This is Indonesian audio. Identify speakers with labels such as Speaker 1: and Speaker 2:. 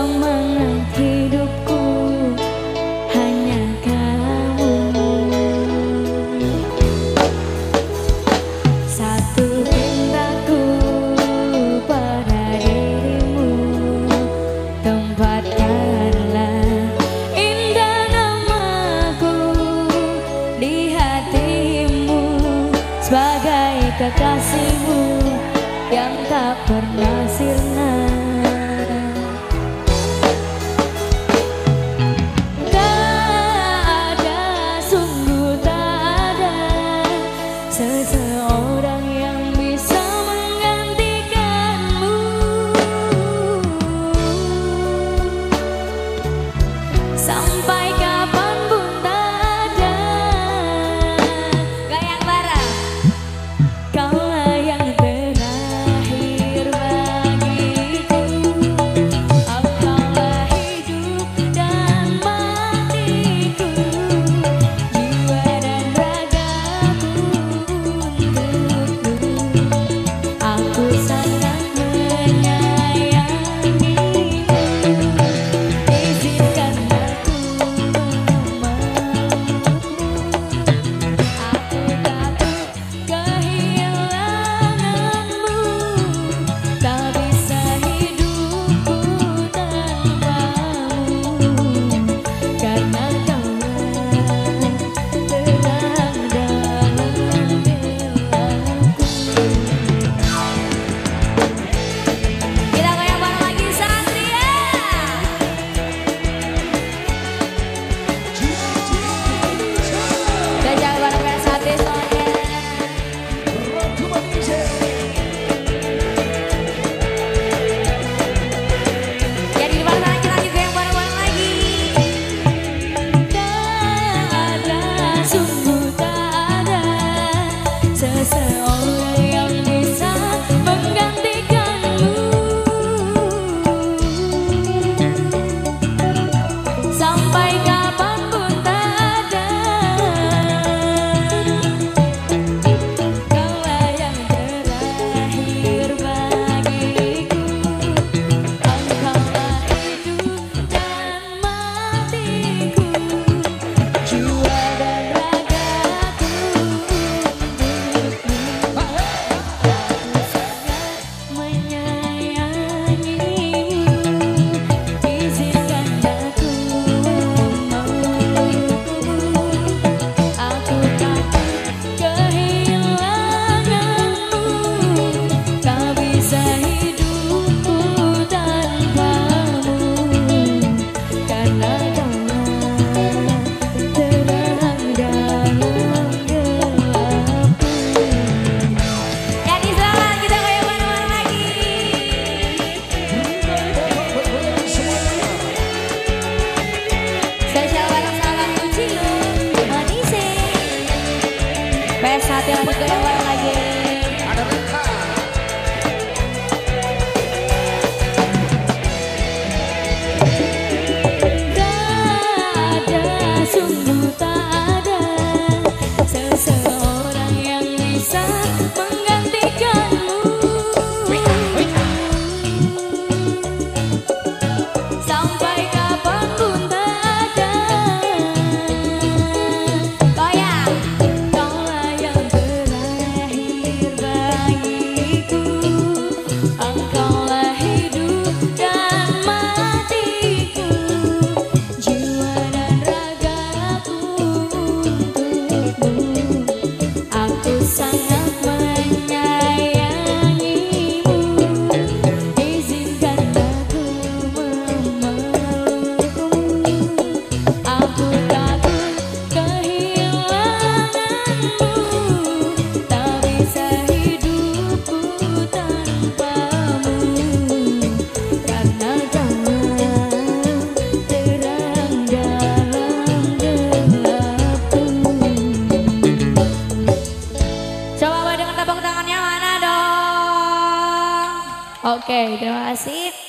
Speaker 1: kemangan hidupku hanya kamu satu cintaku pada dirimu tempatkanlah indah namaku di hatimu sebagai kekasihmu yang tak pernah sirna Ok, então assim.